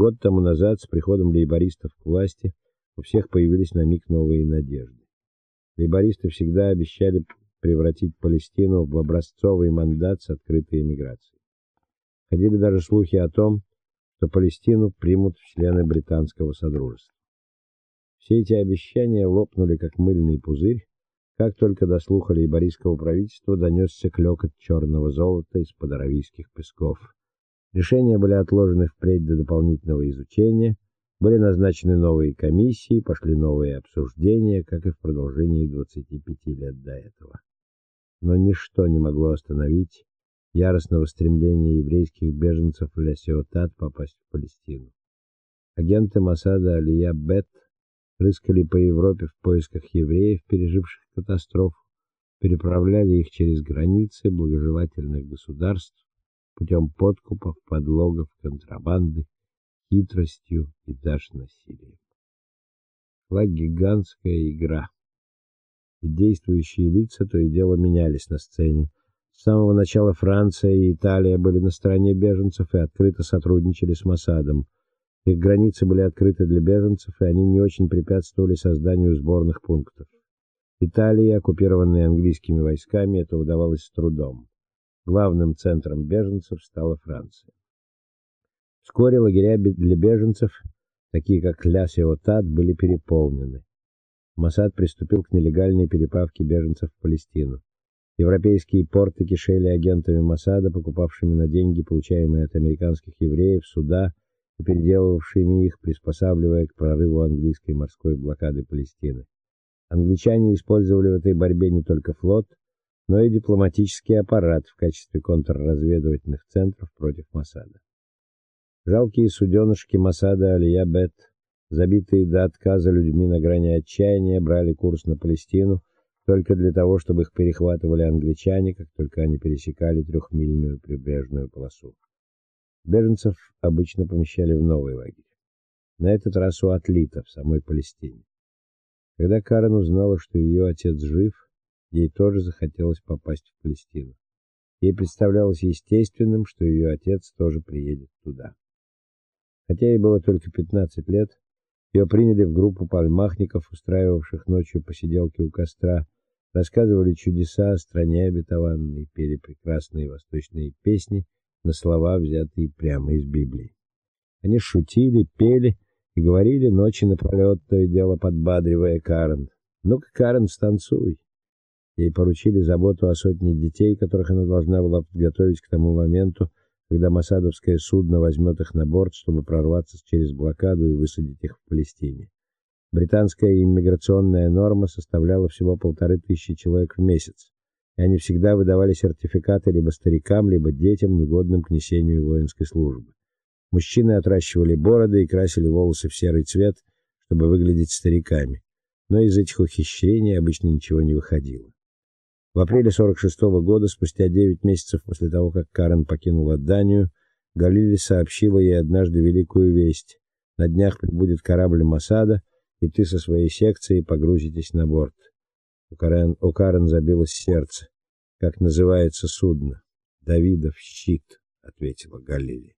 Год тому назад с приходом лейбористов к власти у всех появились на миг новые надежды. Лейбористы всегда обещали превратить Палестину в образцовый мандат с открытой эмиграцией. Ходили даже слухи о том, что Палестину примут в члены британского содружества. Все эти обещания лопнули как мыльный пузырь, как только до слуха лейбористского правительства донесся клёкот черного золота из-под аравийских песков. Решения были отложены впредь до дополнительного изучения, были назначены новые комиссии, пошли новые обсуждения, как и в продолжении 25 лет до этого. Но ничто не могло остановить яростного стремления еврейских беженцев в Ля-Сиотат попасть в Палестину. Агенты Масада Алия Бет рыскали по Европе в поисках евреев, переживших катастрофу, переправляли их через границы благожелательных государств путем подкупов, подлогов, контрабанды, хитростью и даже насилием. Шла гигантская игра. И действующие лица то и дело менялись на сцене. С самого начала Франция и Италия были на стороне беженцев и открыто сотрудничали с Моссадом. Их границы были открыты для беженцев, и они не очень препятствовали созданию сборных пунктов. Италии, оккупированной английскими войсками, это удавалось с трудом. Главным центром беженцев стала Франция. Вскоре лагеря для беженцев, такие как Ля-Сиотат, были переполнены. Моссад приступил к нелегальной переправке беженцев в Палестину. Европейские порты кишели агентами Моссада, покупавшими на деньги, получаемые от американских евреев, суда и переделывавшими их, приспосабливая к прорыву английской морской блокады Палестины. Англичане использовали в этой борьбе не только флот, но и дипломатический аппарат в качестве контрразведывательных центров против Моссада. Жалкие суденышки Моссада Алия-Бет, забитые до отказа людьми на грани отчаяния, брали курс на Палестину, только для того, чтобы их перехватывали англичане, как только они пересекали трехмильную прибрежную полосу. Беженцев обычно помещали в новый лагерь. На этот раз у Атлита в самой Палестине. Когда Карен узнала, что ее отец жив, ей тоже захотелось попасть в Палестину. Ей представлялось естественным, что ее отец тоже приедет туда. Хотя ей было только 15 лет, ее приняли в группу пальмахников, устраивавших ночью посиделки у костра, рассказывали чудеса о стране обетованной, пели прекрасные восточные песни на слова, взятые прямо из Библии. Они шутили, пели и говорили ночи напролет, то и дело подбадривая Карен. "Ну-ка, Карен, станцуй". Ей поручили заботу о сотне детей, которых она должна была подготовить к тому моменту, когда Масадовское судно возьмет их на борт, чтобы прорваться через блокаду и высадить их в Палестине. Британская иммиграционная норма составляла всего полторы тысячи человек в месяц, и они всегда выдавали сертификаты либо старикам, либо детям, негодным к несению воинской службы. Мужчины отращивали бороды и красили волосы в серый цвет, чтобы выглядеть стариками. Но из этих ухищрений обычно ничего не выходило. В апреле 46 -го года, спустя 9 месяцев после того, как Карен покинула Данию, Галили сообщила ей однажды великую весть. На днях прибудет корабль Масада, и ты со своей секцией погрузитесь на борт. У Карен, у Карен забилось сердце. Как называется судно? Давидов щит, ответила Галили.